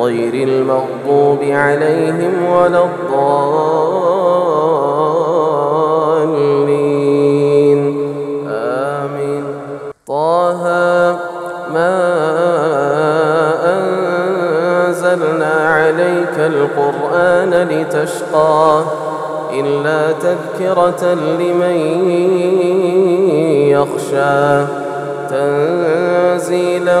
غير المغضوب عليهم ولا الضالين. آمين. طه ما أنزلنا عليك القرآن لتشقى إلا تذكرة لمن يخشى تنزيلا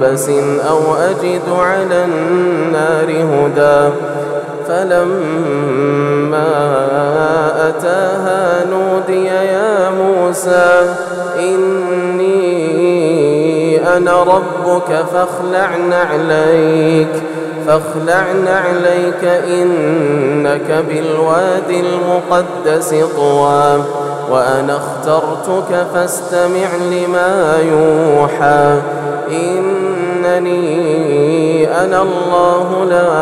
بقبس أو أجد على النار هدى فلما أتاها نودي يا موسى إني أنا ربك فاخلع نعليك فاخلع نعليك إنك بالوادي المقدس طوى وأنا اخترتك فاستمع لما يوحى إنني أنا الله لا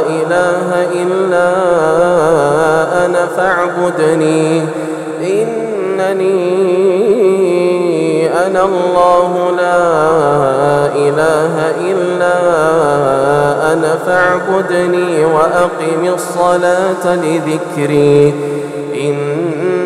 إله إلا أنا فاعبدني. إنني أنا الله لا إله إلا أنا فاعبدني وأقم الصلاة لذكري.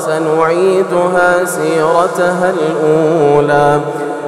سنعيدها سيرتها الأولى.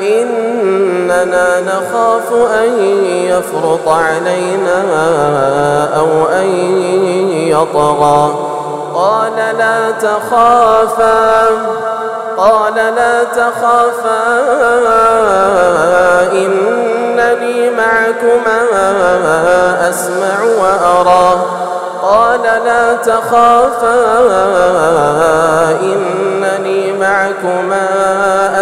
إننا نخاف أن يفرط علينا أو أن يطغى. قال لا تخافا. قال لا تخافا. إنني معكما أسمع وأرى. قال لا تخافا. إنني معكما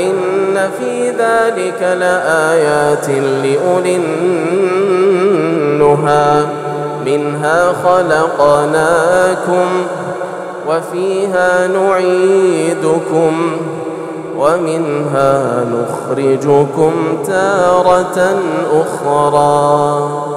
إن في ذلك لآيات لأولي النهى. منها خلقناكم وفيها نعيدكم ومنها نخرجكم تارة أخرى.